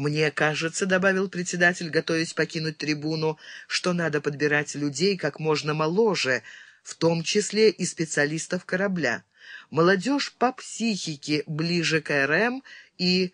«Мне кажется, — добавил председатель, готовясь покинуть трибуну, — что надо подбирать людей как можно моложе, в том числе и специалистов корабля. Молодежь по психике ближе к РМ и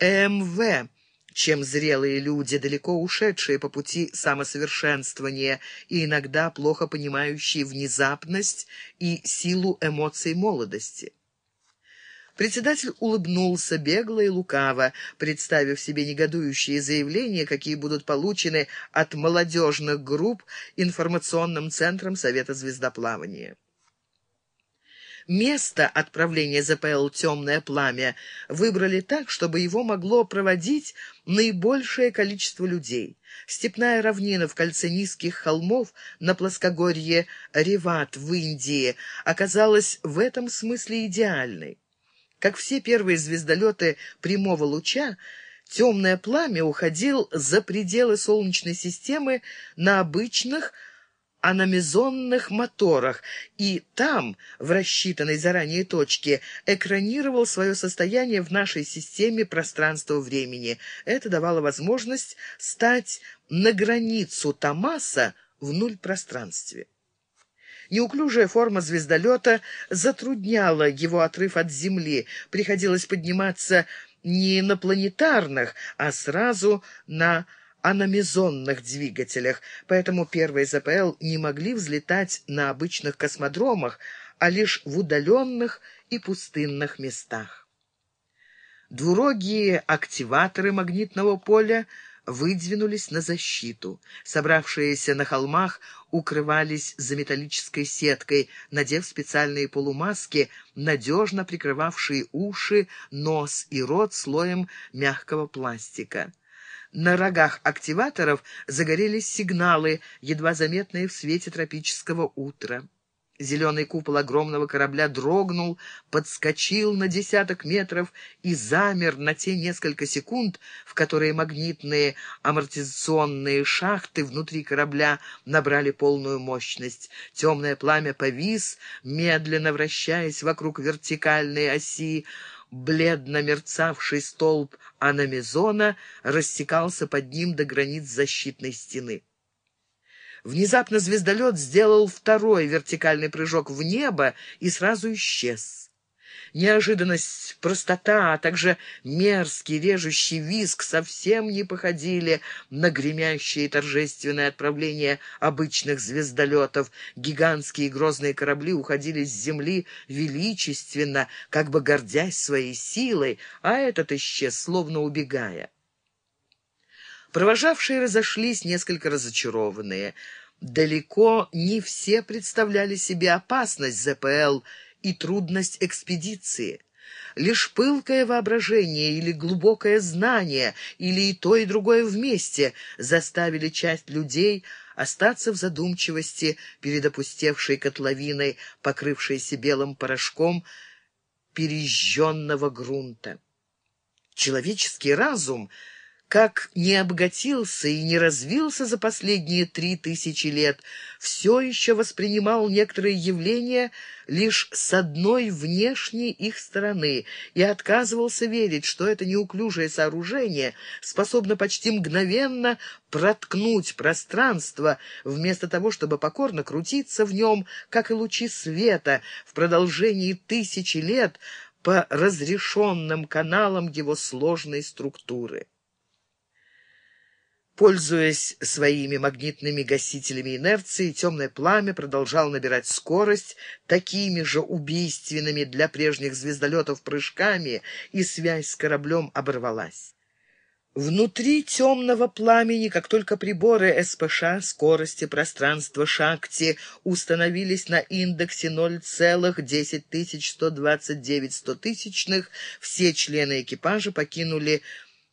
МВ, чем зрелые люди, далеко ушедшие по пути самосовершенствования и иногда плохо понимающие внезапность и силу эмоций молодости. Председатель улыбнулся бегло и лукаво, представив себе негодующие заявления, какие будут получены от молодежных групп информационным центром Совета звездоплавания. Место отправления ЗПЛ «Темное пламя» выбрали так, чтобы его могло проводить наибольшее количество людей. Степная равнина в кольце низких холмов на плоскогорье Реват в Индии оказалась в этом смысле идеальной. Как все первые звездолеты прямого луча, темное пламя уходил за пределы Солнечной системы на обычных аномизонных моторах, и там, в рассчитанной заранее точке, экранировал свое состояние в нашей системе пространства-времени. Это давало возможность стать на границу Томаса в нуль пространстве. Неуклюжая форма звездолета затрудняла его отрыв от Земли. Приходилось подниматься не на планетарных, а сразу на аномизонных двигателях, поэтому первые ЗПЛ не могли взлетать на обычных космодромах, а лишь в удаленных и пустынных местах. Двурогие активаторы магнитного поля выдвинулись на защиту. Собравшиеся на холмах укрывались за металлической сеткой, надев специальные полумаски, надежно прикрывавшие уши, нос и рот слоем мягкого пластика. На рогах активаторов загорелись сигналы, едва заметные в свете тропического утра. Зеленый купол огромного корабля дрогнул, подскочил на десяток метров и замер на те несколько секунд, в которые магнитные амортизационные шахты внутри корабля набрали полную мощность. Темное пламя повис, медленно вращаясь вокруг вертикальной оси. Бледно мерцавший столб аномизона рассекался под ним до границ защитной стены. Внезапно звездолет сделал второй вертикальный прыжок в небо и сразу исчез. Неожиданность, простота, а также мерзкий режущий визг совсем не походили на гремящее торжественное отправление обычных звездолетов. Гигантские грозные корабли уходили с земли величественно, как бы гордясь своей силой, а этот исчез, словно убегая. Провожавшие разошлись несколько разочарованные. Далеко не все представляли себе опасность ЗПЛ и трудность экспедиции. Лишь пылкое воображение или глубокое знание, или и то, и другое вместе заставили часть людей остаться в задумчивости перед опустевшей котловиной, покрывшейся белым порошком пережженного грунта. Человеческий разум — как не обогатился и не развился за последние три тысячи лет, все еще воспринимал некоторые явления лишь с одной внешней их стороны и отказывался верить, что это неуклюжее сооружение способно почти мгновенно проткнуть пространство, вместо того, чтобы покорно крутиться в нем, как и лучи света, в продолжении тысячи лет по разрешенным каналам его сложной структуры. Пользуясь своими магнитными гасителями инерции, темное пламя продолжал набирать скорость такими же убийственными для прежних звездолетов прыжками, и связь с кораблем оборвалась. Внутри темного пламени, как только приборы СПШ скорости пространства Шакти установились на индексе 0,10129 стотысячных, все члены экипажа покинули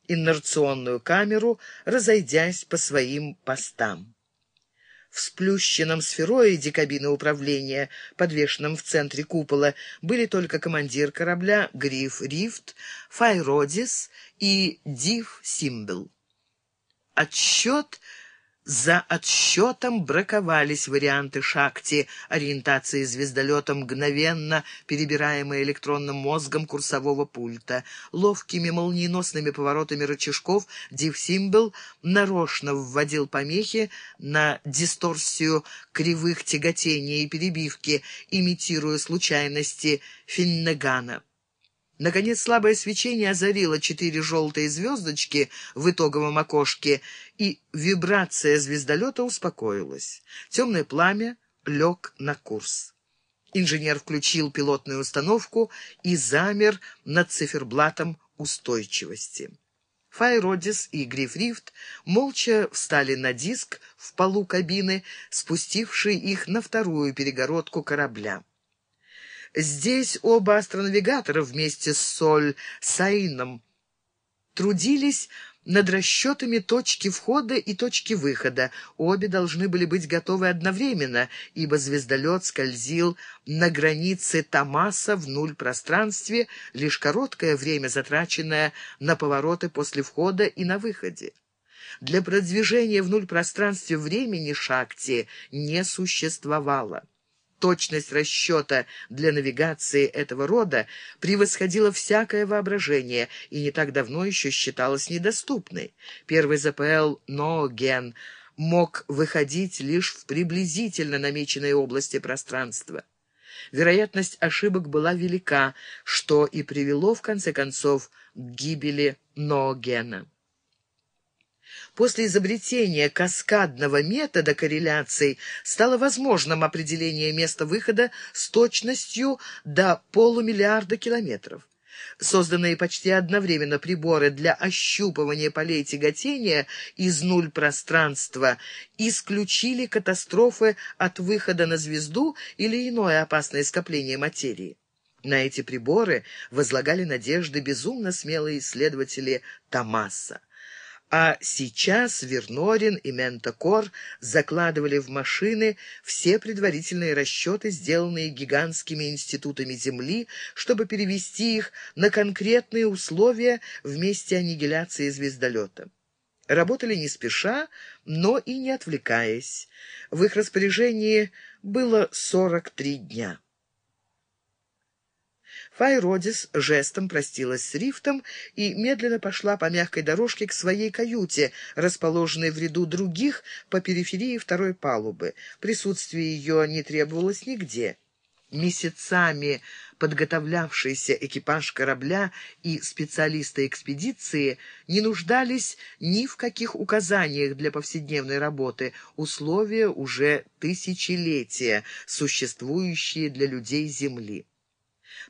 инерционную камеру, разойдясь по своим постам. В сплющенном сфероиде кабины управления, подвешенном в центре купола, были только командир корабля Гриф Рифт, Файродис и Див Симбл. Отсчет За отсчетом браковались варианты шахти, ориентации звездолета мгновенно перебираемые электронным мозгом курсового пульта. Ловкими молниеносными поворотами рычажков Дивсимбл нарочно вводил помехи на дисторсию кривых тяготения и перебивки, имитируя случайности Финнегана. Наконец слабое свечение озарило четыре желтые звездочки в итоговом окошке, и вибрация звездолета успокоилась. Темное пламя лег на курс. Инженер включил пилотную установку и замер над циферблатом устойчивости. Файродис и Грифрифт молча встали на диск в полу кабины, спустивший их на вторую перегородку корабля. Здесь оба астронавигатора вместе с Соль Саином трудились над расчетами точки входа и точки выхода. Обе должны были быть готовы одновременно, ибо звездолет скользил на границе Томаса в нуль пространстве, лишь короткое время затраченное на повороты после входа и на выходе. Для продвижения в нуль пространстве времени Шакти не существовало. Точность расчета для навигации этого рода превосходила всякое воображение и не так давно еще считалась недоступной. Первый ЗПЛ «Ноген» мог выходить лишь в приблизительно намеченной области пространства. Вероятность ошибок была велика, что и привело, в конце концов, к гибели Ноогена. После изобретения каскадного метода корреляций стало возможным определение места выхода с точностью до полумиллиарда километров. Созданные почти одновременно приборы для ощупывания полей тяготения из нуль пространства исключили катастрофы от выхода на звезду или иное опасное скопление материи. На эти приборы возлагали надежды безумно смелые исследователи Томаса. А сейчас Вернорин и Ментокор закладывали в машины все предварительные расчеты, сделанные гигантскими институтами Земли, чтобы перевести их на конкретные условия в аннигиляции звездолета. Работали не спеша, но и не отвлекаясь. В их распоряжении было 43 дня. Файродис жестом простилась с Рифтом и медленно пошла по мягкой дорожке к своей каюте, расположенной в ряду других по периферии второй палубы. Присутствие ее не требовалось нигде. Месяцами подготовлявшийся экипаж корабля и специалисты экспедиции не нуждались ни в каких указаниях для повседневной работы, условия уже тысячелетия, существующие для людей Земли.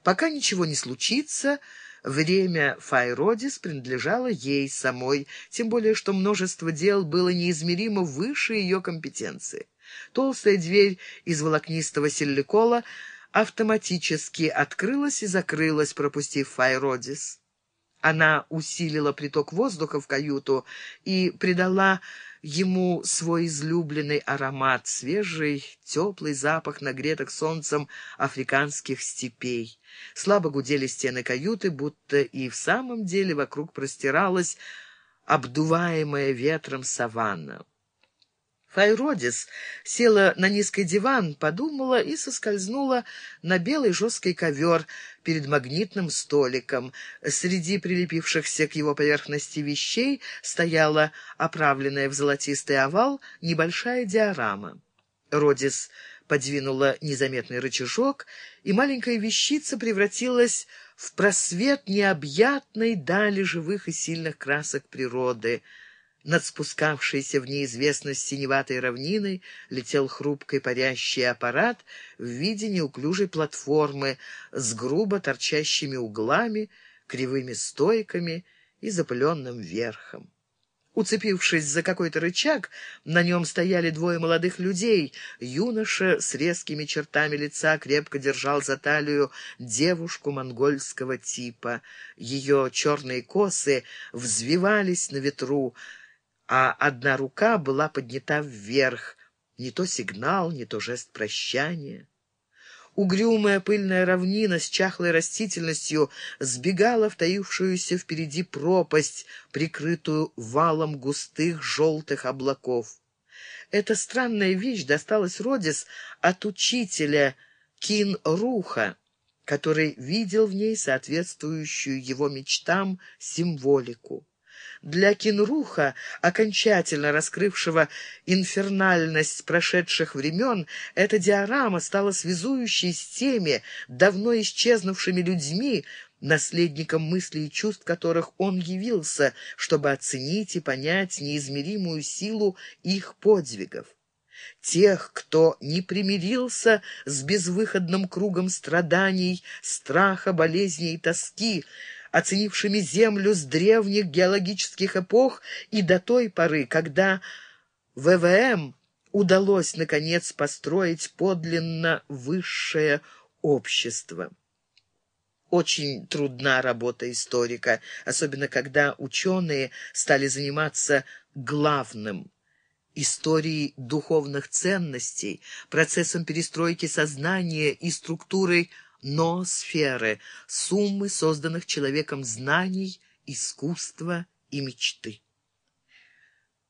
Пока ничего не случится, время Файродис принадлежало ей самой, тем более что множество дел было неизмеримо выше ее компетенции. Толстая дверь из волокнистого силикола автоматически открылась и закрылась, пропустив Файродис. Она усилила приток воздуха в каюту и придала ему свой излюбленный аромат, свежий, теплый запах нагретых солнцем африканских степей. Слабо гудели стены каюты, будто и в самом деле вокруг простиралась обдуваемая ветром саванна. Файродис села на низкий диван, подумала и соскользнула на белый жесткий ковер перед магнитным столиком. Среди прилепившихся к его поверхности вещей стояла оправленная в золотистый овал небольшая диорама. Родис подвинула незаметный рычажок, и маленькая вещица превратилась в просвет необъятной дали живых и сильных красок природы — над спускавшейся в неизвестность синеватой равниной летел хрупкий парящий аппарат в виде неуклюжей платформы с грубо торчащими углами, кривыми стойками и запыленным верхом. Уцепившись за какой-то рычаг, на нем стояли двое молодых людей. Юноша с резкими чертами лица крепко держал за талию девушку монгольского типа. Ее черные косы взвивались на ветру, а одна рука была поднята вверх, не то сигнал, не то жест прощания. Угрюмая пыльная равнина с чахлой растительностью сбегала в таившуюся впереди пропасть, прикрытую валом густых желтых облаков. Эта странная вещь досталась Родис от учителя Кин Руха, который видел в ней соответствующую его мечтам символику. Для Кинруха, окончательно раскрывшего инфернальность прошедших времен, эта диорама стала связующей с теми давно исчезнувшими людьми, наследником мыслей и чувств которых он явился, чтобы оценить и понять неизмеримую силу их подвигов. Тех, кто не примирился с безвыходным кругом страданий, страха, болезней и тоски, оценившими Землю с древних геологических эпох и до той поры, когда ВВМ удалось, наконец, построить подлинно высшее общество. Очень трудна работа историка, особенно когда ученые стали заниматься главным – историей духовных ценностей, процессом перестройки сознания и структурой ноосферы, суммы созданных человеком знаний, искусства и мечты.